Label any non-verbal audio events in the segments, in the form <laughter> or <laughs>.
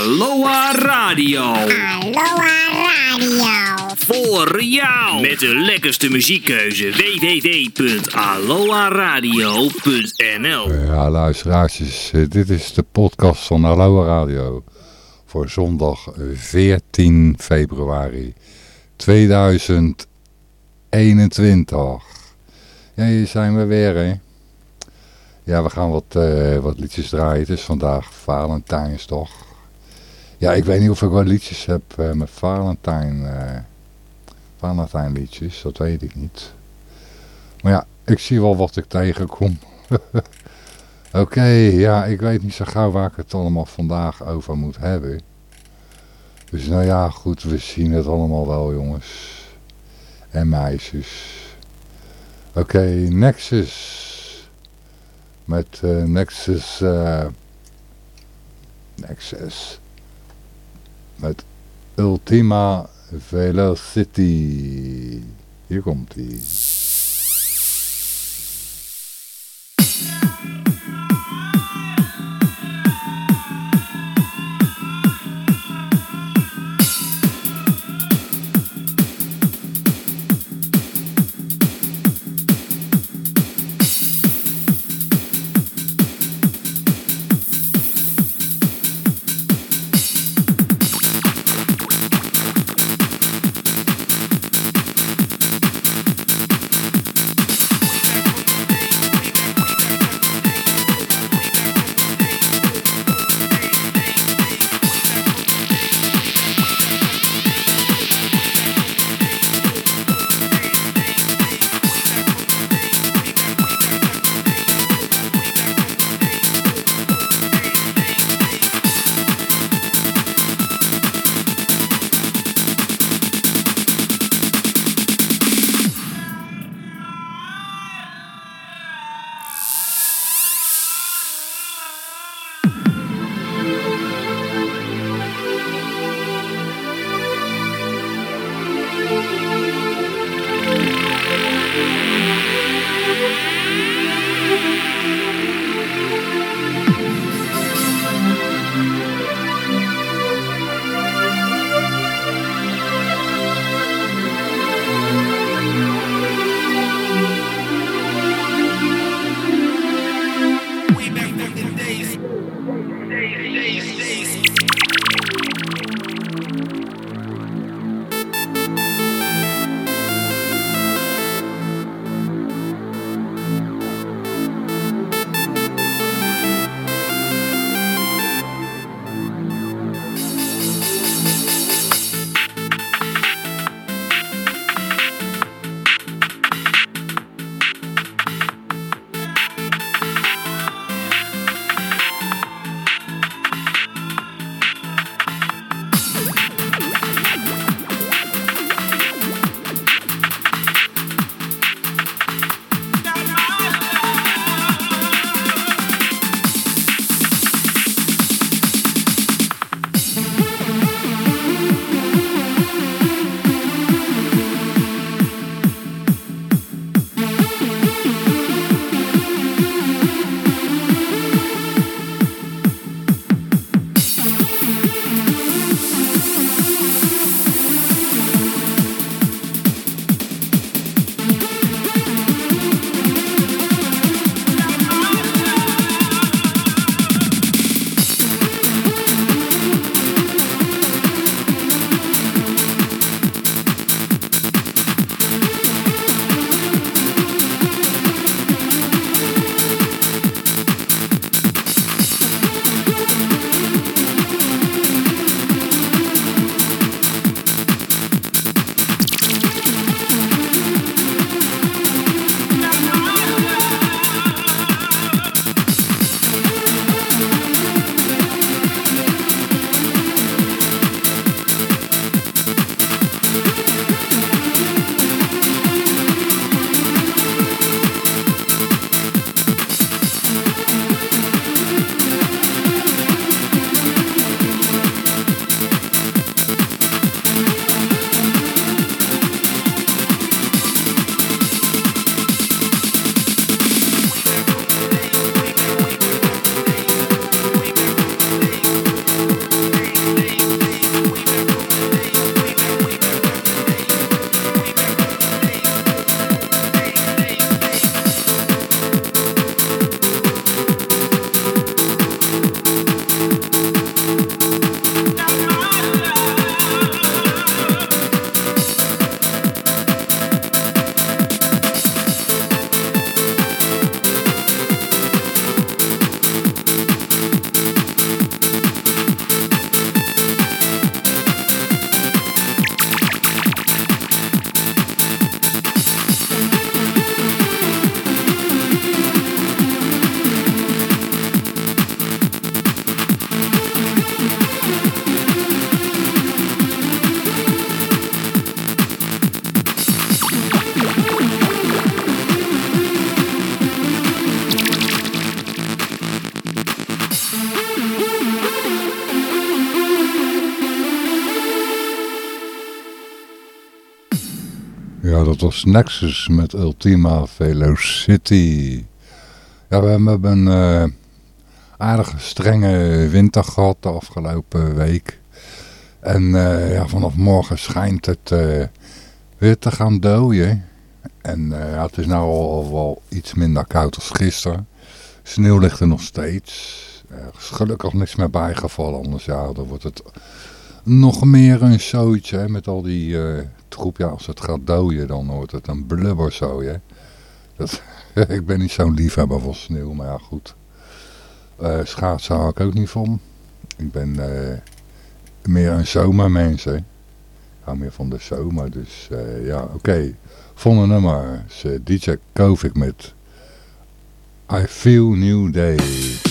Aloha Radio. Aloha Radio. Voor jou. Met de lekkerste muziekkeuze. www.aloha-radio.nl Ja, luisteraartjes, eh, dit is de podcast van Aloha Radio voor zondag 14 februari 2021. Ja, hier zijn we weer, hè. Ja, we gaan wat, eh, wat liedjes draaien. Het is vandaag Valentijnsdag. Ja, ik weet niet of ik wat liedjes heb eh, met Valentijn, eh Valentijnliedjes. Dat weet ik niet. Maar ja, ik zie wel wat ik tegenkom. <laughs> Oké, ja, ik weet niet zo gauw waar ik het allemaal vandaag over moet hebben. Dus nou ja, goed, we zien het allemaal wel, jongens. En meisjes. Oké, Nexus. Met eh, Nexus... Nexus. Met Ultima Velocity. Hier komt ie. Was Nexus met Ultima Velocity. Ja, we hebben een uh, aardige strenge winter gehad de afgelopen week. En uh, ja, vanaf morgen schijnt het uh, weer te gaan dooien. En het is nu al wel iets minder koud als gisteren. Sneeuw ligt er nog steeds. Er is gelukkig niks meer bijgevallen, anders ja, dan wordt het nog meer een zootje met al die troep. Ja, als het gaat dooien, dan wordt het een blubberzooi. Hè. Dat, <laughs> ik ben niet zo'n liefhebber van sneeuw, maar ja, goed. Uh, schaatsen hou ik ook niet van. Ik ben uh, meer een zomermens, hè. Ik hou meer van de zomer, dus uh, ja, oké. Okay. Volgende nummer is DJ Kovic met I Feel New Day.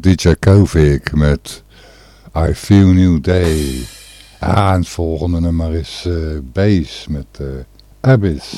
DJ Kovic met I Feel New Day. Ja, en het volgende nummer is uh, Bass met uh, Abyss.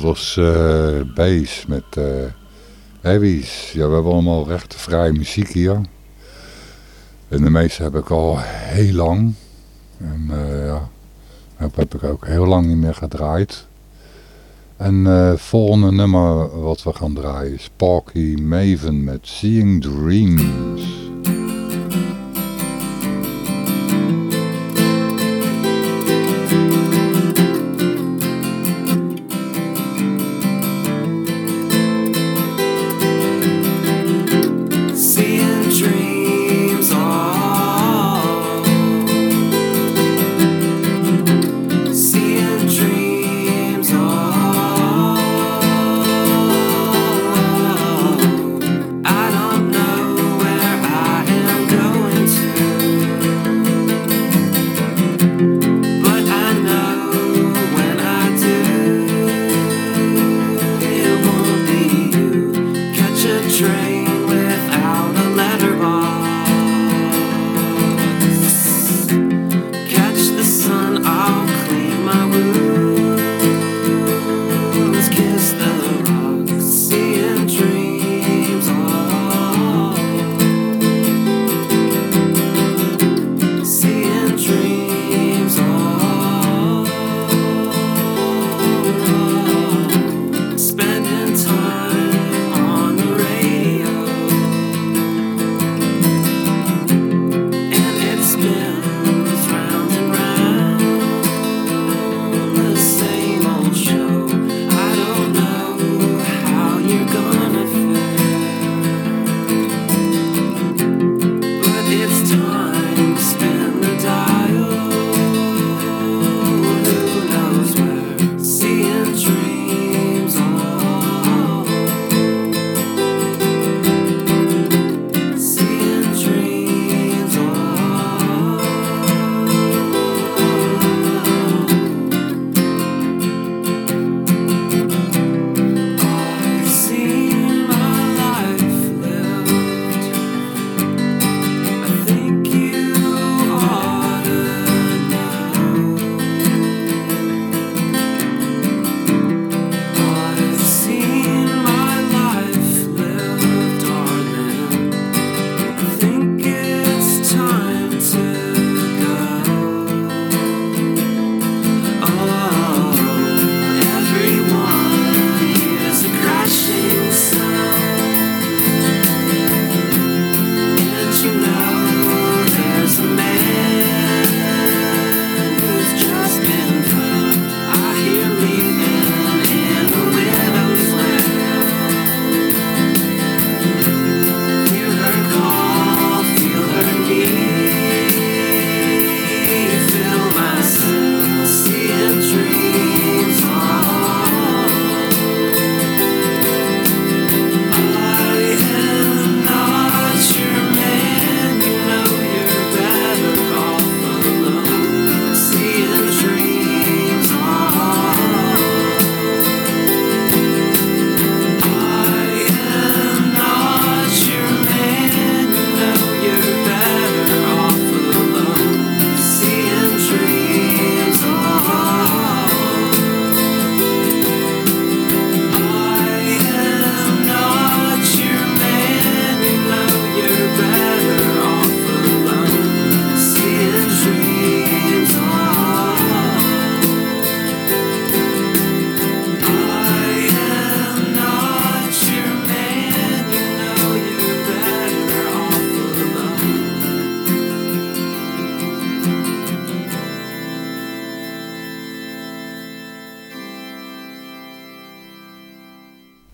Was uh, Bass met uh, Heavies. Ja, we hebben allemaal rechtenvrije muziek hier. En de meeste heb ik al heel lang. En uh, ja, dat heb ik ook heel lang niet meer gedraaid. En het volgende nummer wat we gaan draaien is Parky Maven met Seeing Dreams.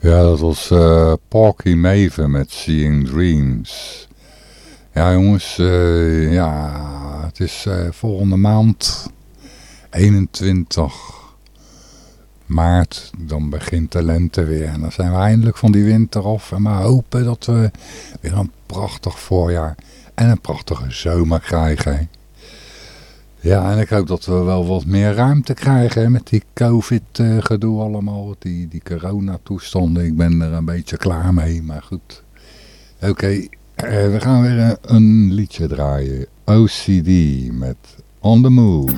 Ja, dat was uh, Porky Maven met Seeing Dreams. Ja jongens, uh, ja, het is uh, volgende maand 21 maart, dan begint de lente weer. En dan zijn we eindelijk van die winter af. En maar hopen dat we weer een prachtig voorjaar en een prachtige zomer krijgen. Ja, en ik hoop dat we wel wat meer ruimte krijgen met die covid-gedoe allemaal. Die, die coronatoestanden, ik ben er een beetje klaar mee, maar goed. Oké, eh, we gaan weer een, een liedje draaien. OCD met On The Move.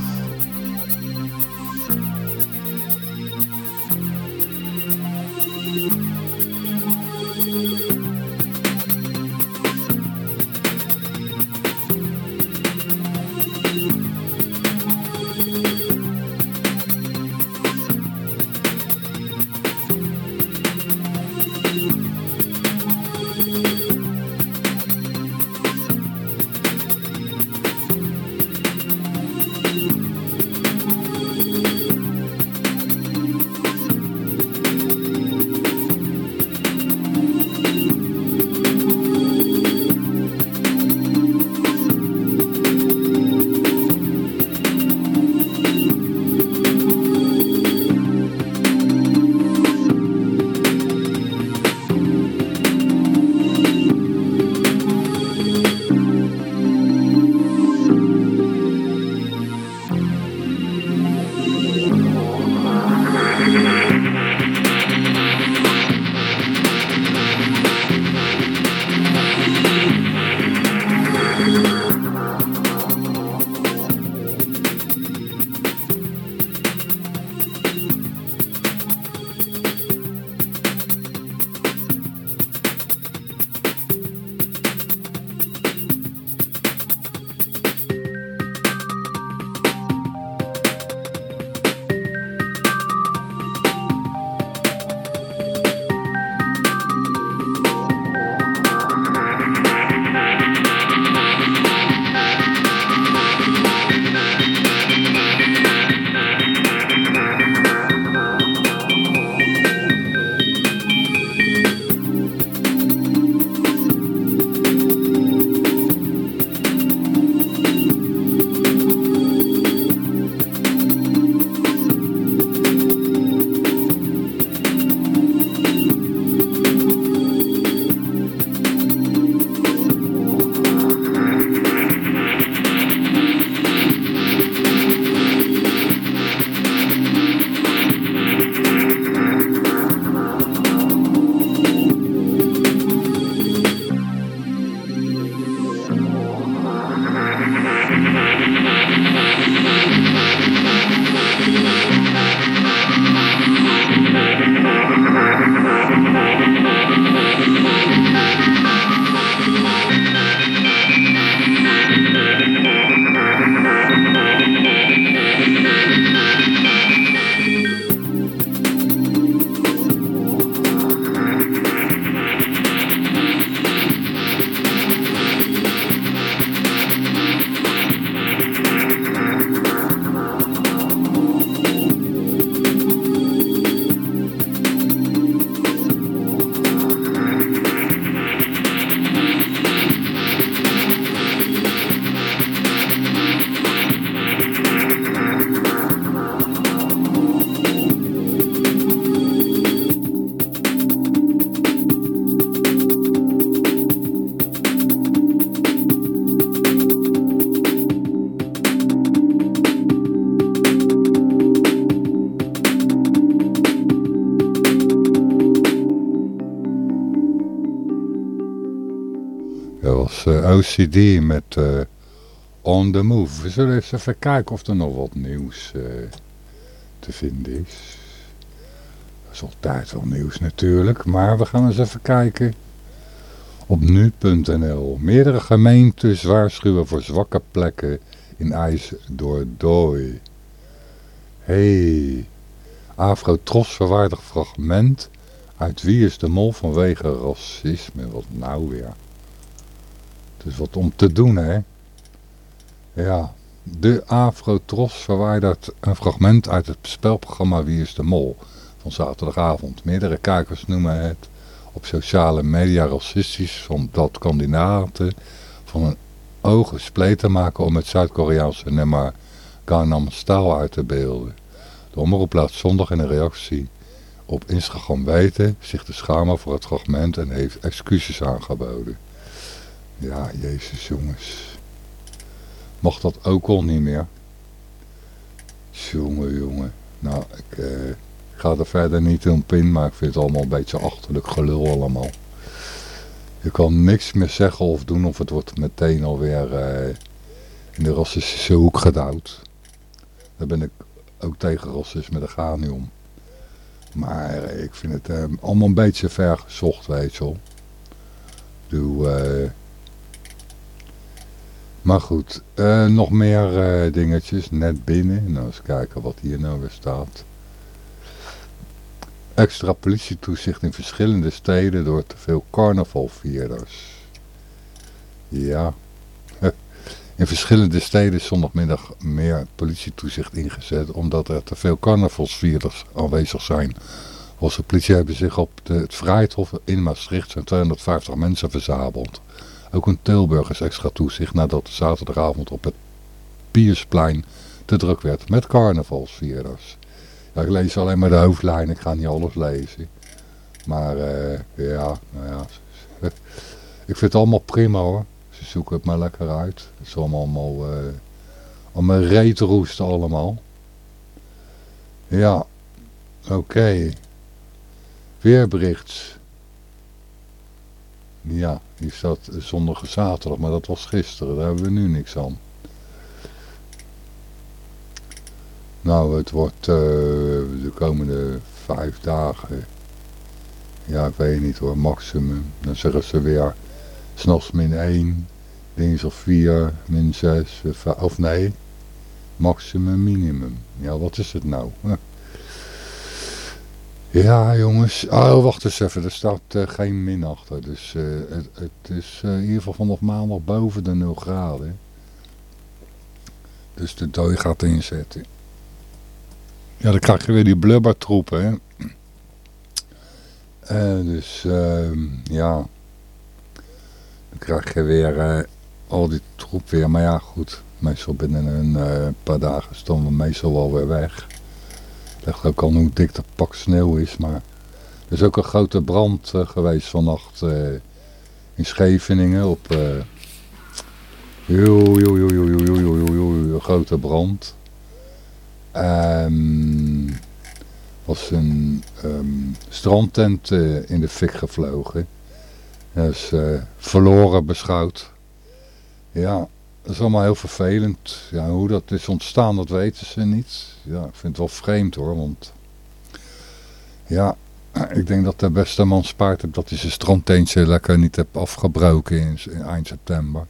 OCD met uh, On The Move. We zullen eens even kijken of er nog wat nieuws uh, te vinden is. Dat is altijd wel nieuws natuurlijk, maar we gaan eens even kijken op nu.nl. Meerdere gemeentes waarschuwen voor zwakke plekken in ijs door dooi. Hey, verwaardig fragment uit Wie is de Mol vanwege racisme. Wat nou weer? Is wat om te doen, hè. Ja, de Afro-Tros verwijdert een fragment uit het spelprogramma Wie is de Mol. van zaterdagavond. Meerdere kijkers noemen het op sociale media racistisch omdat kandidaten van een ogen spleten maken om het Zuid-Koreaanse nummer Gangnam Style uit te beelden. De omroep laat zondag in een reactie op Instagram weten zich te schamen voor het fragment en heeft excuses aangeboden. Ja, jezus jongens. Mag dat ook al niet meer? Jongen, jongen. Nou, ik eh, ga er verder niet op in, maar ik vind het allemaal een beetje achterlijk gelul allemaal. Je kan niks meer zeggen of doen of het wordt meteen alweer uh, in de racistische hoek gedouwd. Daar ben ik ook tegen racisme, daar gaat niet om. Maar ik vind het uh, allemaal een beetje ver gezocht, weet je wel. Doe, maar goed, uh, nog meer dingetjes, net binnen. Nou, eens kijken wat hier nou weer staat. Extra politietoezicht in verschillende steden door te veel carnavalvierders. Ja, <laughs> in verschillende steden is zondagmiddag meer politietoezicht ingezet omdat er te veel carnavalsvierders aanwezig zijn. Volgens de politie hebben zich op de, het Vrijthof in Maastricht zo'n 250 mensen verzameld. Ook in Tilburg is extra toezicht nadat zaterdagavond op het Piersplein te druk werd met carnavalsvierders. Ja, ik lees alleen maar de hoofdlijn, ik ga niet alles lezen. Maar uh, ja, nou ja, ik vind het allemaal prima hoor. Ze zoeken het maar lekker uit. Het is allemaal, allemaal, uh, allemaal reetroest allemaal. Ja, oké. Weerbericht. Ja, hier staat zondag en zaterdag, maar dat was gisteren. Daar hebben we nu niks aan. Nou, het wordt uh, de komende vijf dagen. Ja, ik weet niet hoor, maximum. Dan zeggen ze weer S'nachts min 1, dinsdag 4, min 6, of nee, maximum, minimum. Ja, wat is het nou? <laughs> Ja, jongens. Oh, wacht eens even. Er staat uh, geen min achter. Dus uh, het, is uh, in ieder geval vanaf maandag boven de 0 graden. Dus de dooi gaat inzetten. Ja, dan krijg je weer die blubbertroepen, hè. dus, ehm, ja dan krijg je weer al die troep weer. Maar ja, goed. Meestal binnen een paar dagen stonden we meestal wel weer weg. Legt ook al hoe dik dat pak sneeuw is. Maar er is ook een grote brand uh, geweest vannacht in Scheveningen. Op heel, een grote brand. Um, was een um, strandtent in de fik gevlogen. Dat is verloren beschouwd. Ja, dat is allemaal heel vervelend. Ja, hoe dat is ontstaan, dat weten ze niet. Ja, ik vind het wel vreemd hoor, want... Ja, ik denk dat de beste man spaart heeft dat hij zijn strandteentje lekker niet heeft afgebroken in, in eind september.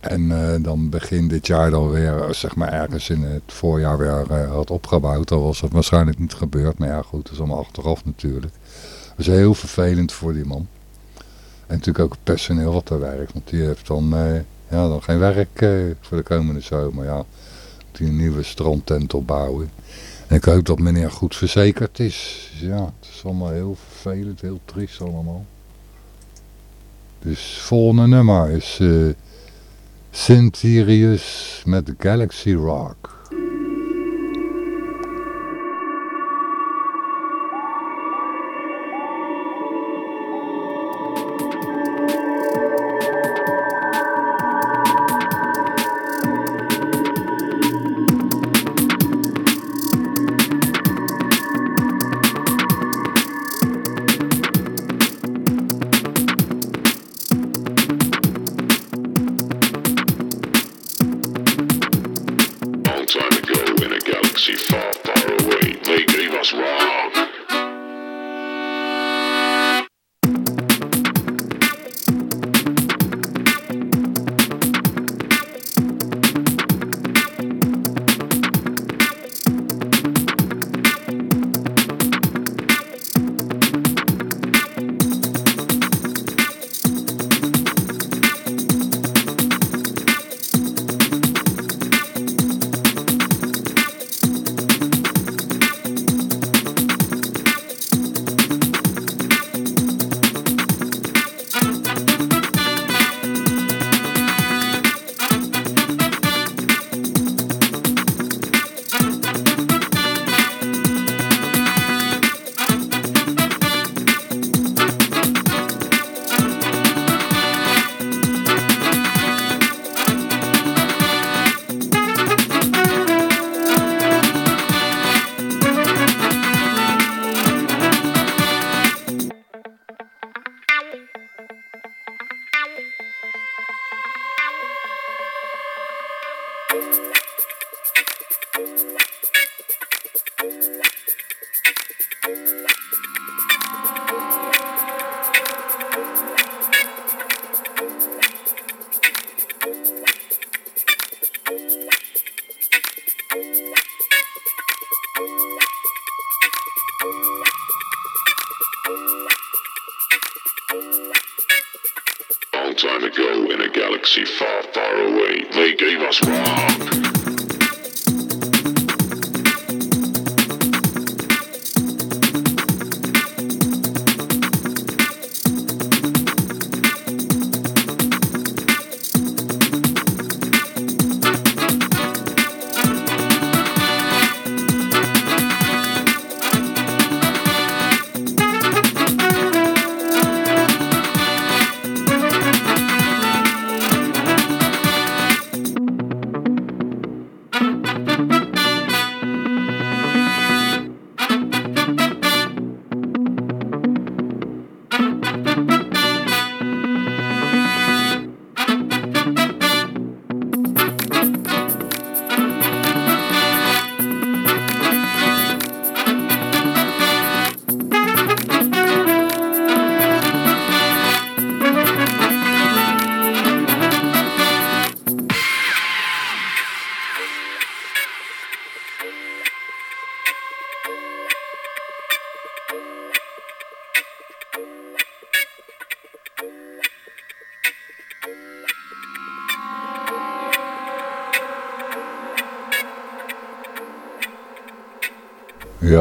En uh, dan begin dit jaar dan weer, eh, zeg maar ergens in het voorjaar weer uh, had opgebouwd. Dan was het waarschijnlijk niet gebeurd. Maar ja goed, dat is allemaal achteraf natuurlijk. Dat is heel vervelend voor die man. En natuurlijk ook het personeel wat daar werkt. Want die heeft dan, ja, dan geen werk uh, voor de komende zomer. Ja, die nieuwe strandtent opbouwen. En ik hoop dat meneer goed verzekerd is. Ja, het is allemaal heel vervelend, heel triest allemaal. Dus volgende nummer is uh, eh, met Galaxy Rock.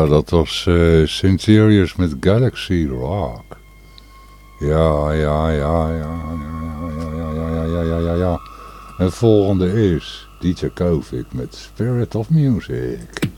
Ja, dat was uh, met Galaxy Rock. Ja, ja, ja, ja, ja, ja, ja, ja, ja, ja, ja, ja. Het volgende is DJ Kovic met Spirit of Music.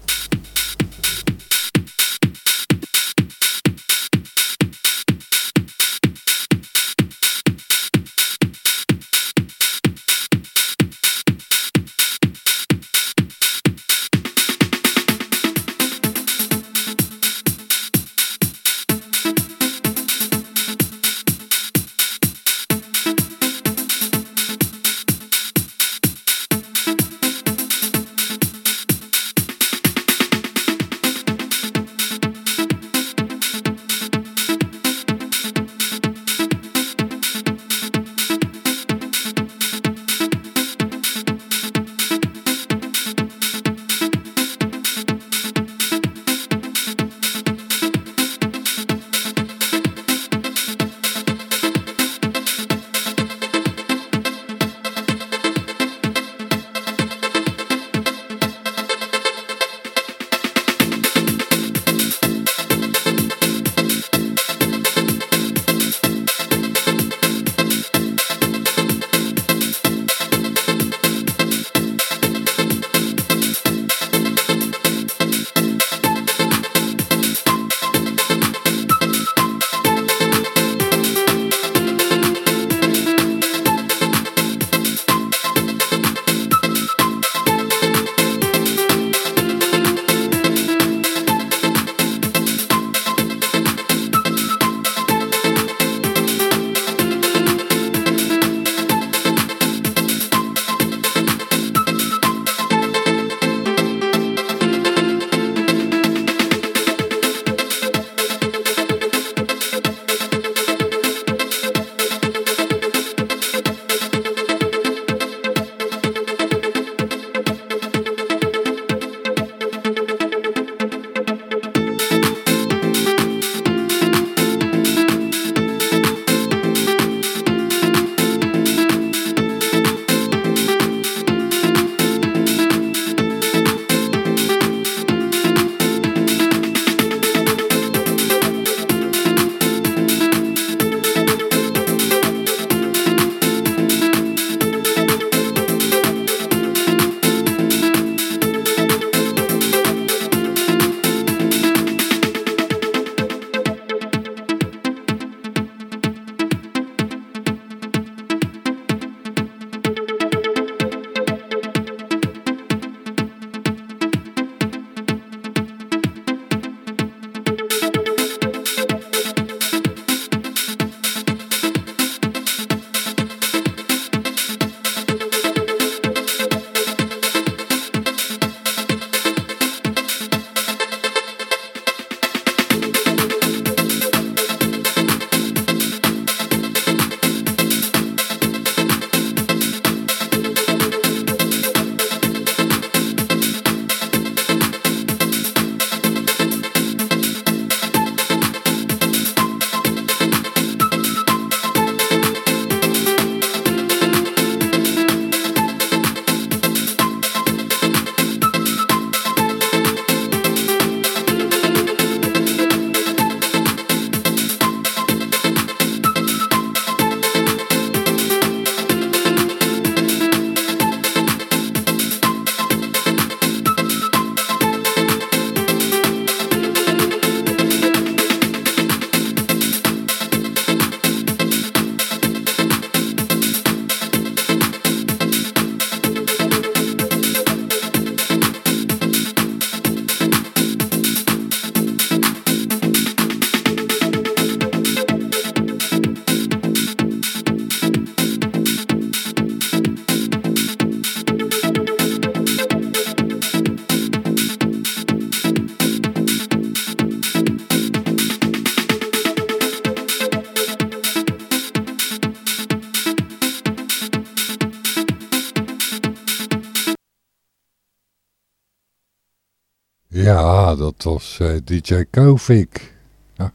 Was eh, DJ Kovic. <laughs>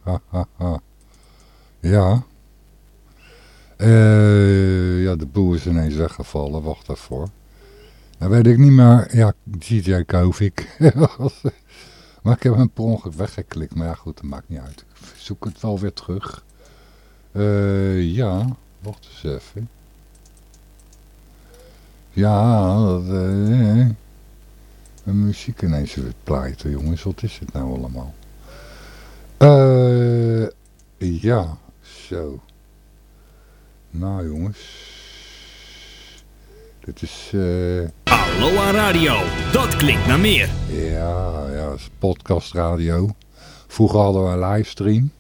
ja. Eh, ja, de boel is ineens weggevallen. Wacht even Dan weet ik niet meer. Ja, DJ Kovic. <laughs> maar ik heb hem per weggeklikt. Maar ja, goed, dat maakt niet uit. Ik zoek het wel weer terug. Uh, ja, wacht eens even. Ja, dat... Uh, muziek ineens weer pleiten, jongens. Wat is het nou allemaal? Eh, ja, zo. Nou, jongens. Dit is... Uh... Aloha Radio, dat klinkt naar meer. Ja, ja, dat is podcast radio. Vroeger hadden we een livestream.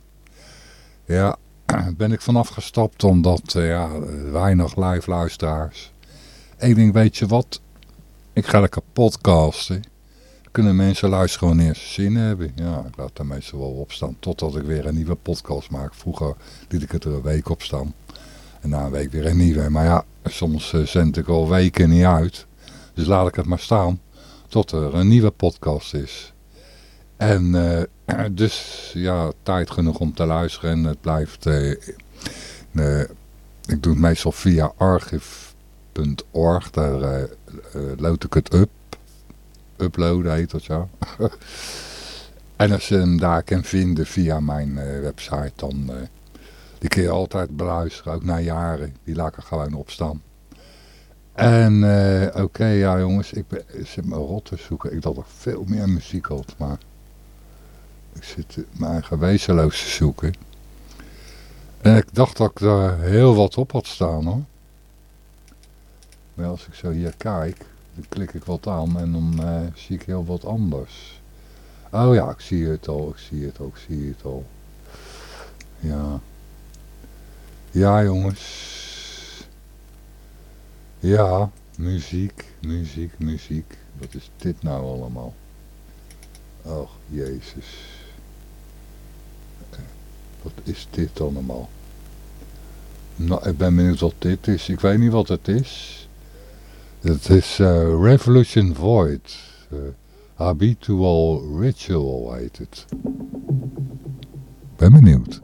Ja, <clears throat> ben ik vanaf gestapt omdat uh, ja, weinig live luisteraars. Ik denk, weet je wat? Ik ga lekker podcasten. Kunnen mensen luisteren wanneer ze zin hebben. Ja, ik laat daar meestal wel op staan. Totdat ik weer een nieuwe podcast maak. Vroeger liet ik het er een week op staan. En na een week weer een nieuwe. Maar ja, soms uh, zend ik al weken niet uit. Dus laat ik het maar staan. Tot er een nieuwe podcast is. En uh, <clears throat> dus ja, tijd genoeg om te luisteren. En het blijft... Uh, ik doe het meestal via Daar lood ik het up. Uploaden heet dat zo. en als je hem daar kan vinden via mijn website, dan die kun je altijd beluisteren, ook na jaren. Die laat ik er gewoon op staan. En oké, ja jongens, ik, ben, ik zit me rot te zoeken. Ik dacht nog veel meer muziek had, maar ik zit mijn eigen te zoeken. En ik dacht dat ik daar heel wat op had staan hoor. Maar als ik zo hier kijk, dan klik ik wat aan en dan uh, zie ik heel wat anders. Oh ja, ik zie het al, ik zie het al, ik zie het al. Ja. Ja jongens. Ja, muziek, muziek, muziek. Wat is dit nou allemaal? Och, Jezus. Wat is dit allemaal? Nou, ik ben benieuwd wat dit is. Ik weet niet wat het is. Het is uh, Revolution Void. Uh, Habitual Ritual heet het. Ben benieuwd.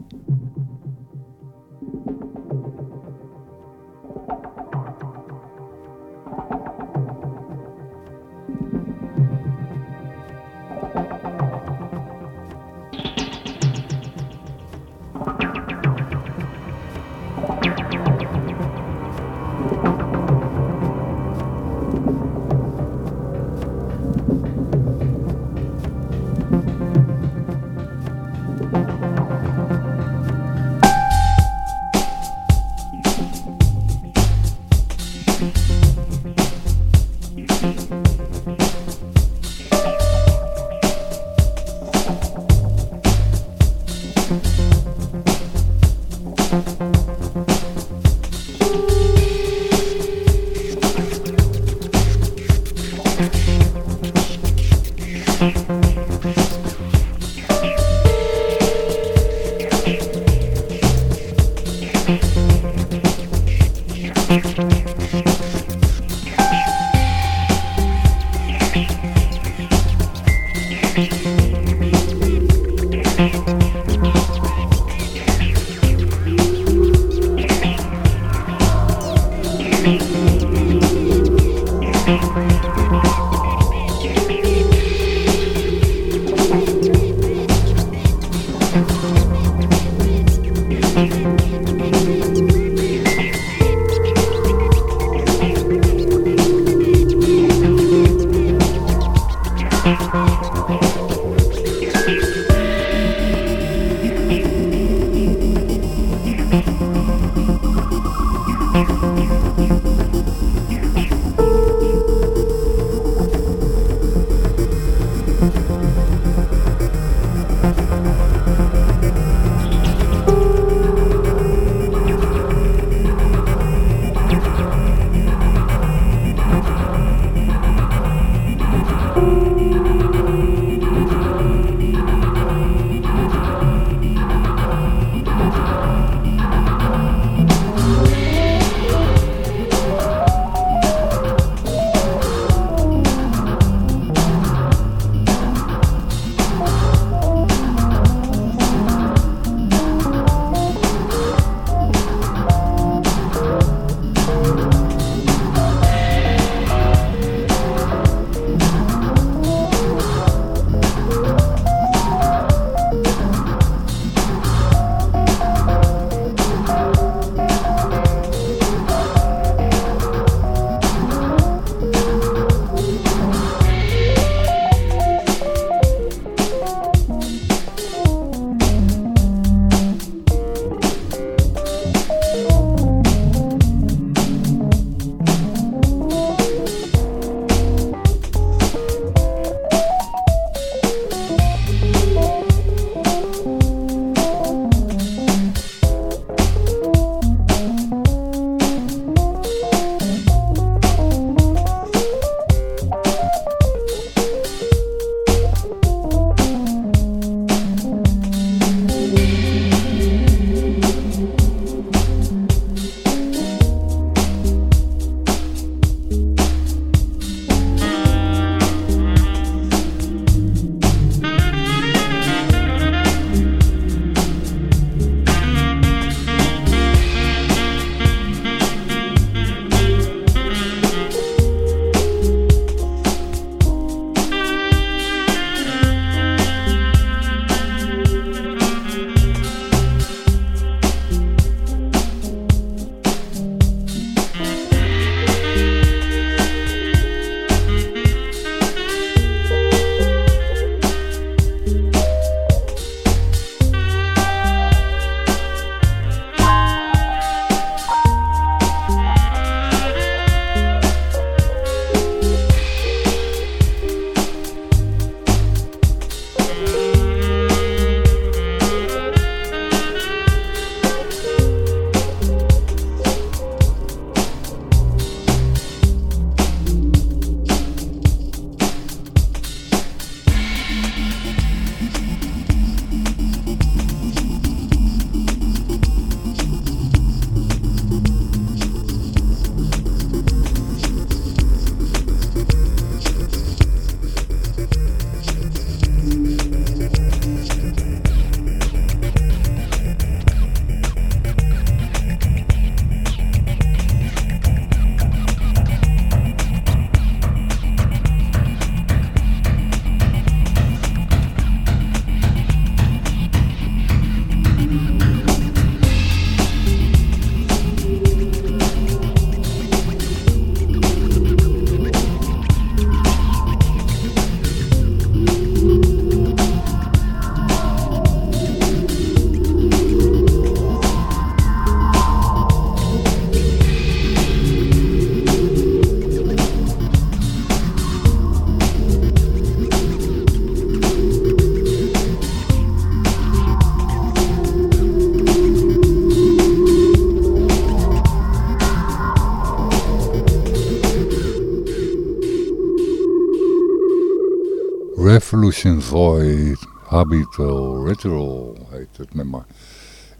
Void Habitual Ritual heet het nummer.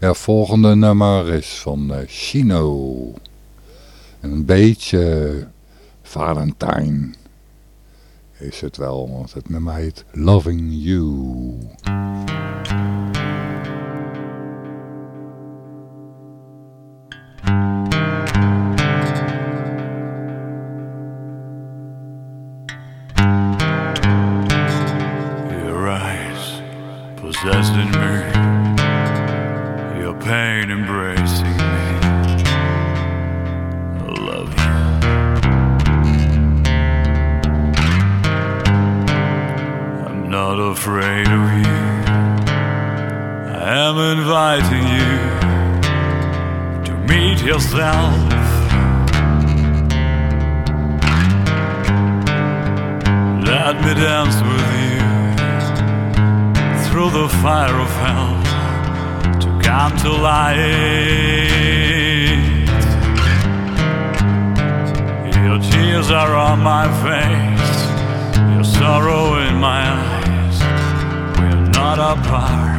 Ja, volgende nummer is van uh, Chino. En een beetje Valentine is het wel, want het nummer heet Loving You. Afraid of you. I am inviting you to meet yourself. Let me dance with you through the fire of hell to come to light. Your tears are on my face, your sorrow in my eyes. Not apart.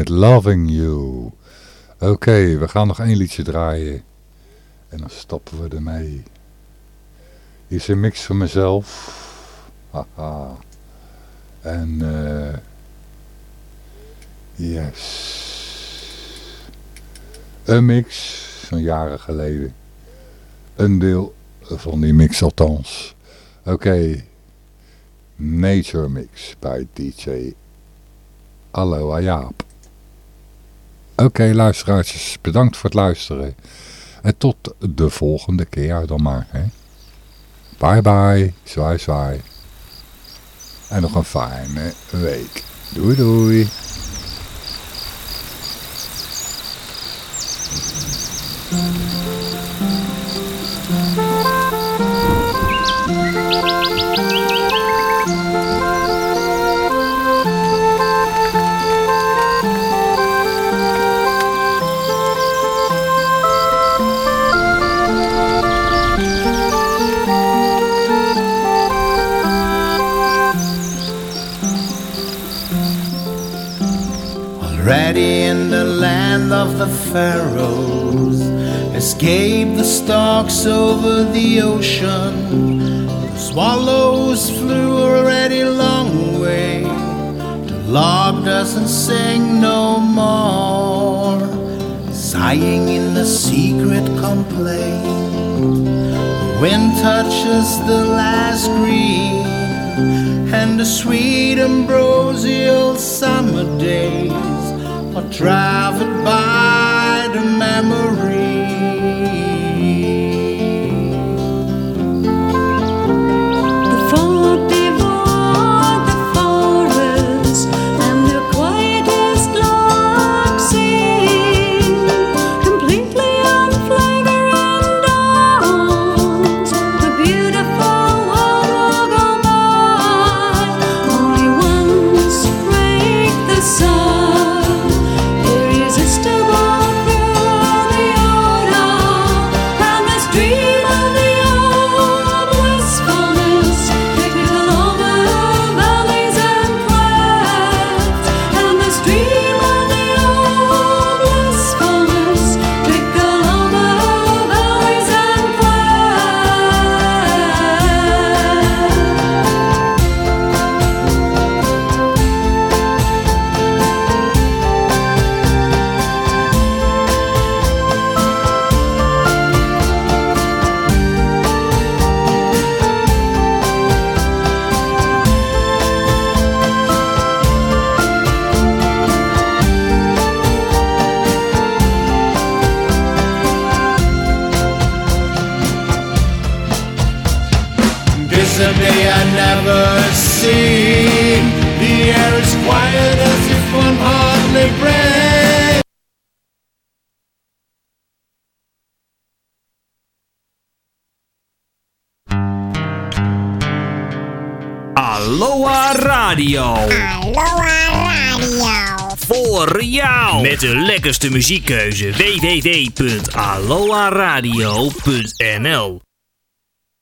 Met Loving You. Oké, we gaan nog één liedje draaien. En dan stappen we ermee. Hier is een mix van mezelf. Haha. En eh yes. Een mix van jaren geleden. Een deel van die mix althans. Oké. Nature Mix bij DJ Aloha Jaap. Oké luisteraars, bedankt voor het luisteren. En tot de volgende keer dan maar. Hè? Bye bye, zwaai zwaai. En nog een fijne week. Doei doei. The pharaohs, escaped the storks over the ocean. The swallows flew already long way. The lark doesn't sing no more, sighing in the secret complaint. The wind touches the last green, and the sweet ambrosial summer days are traveled by memory. De lekkerste muziekkeuze. www.aloha radio.nl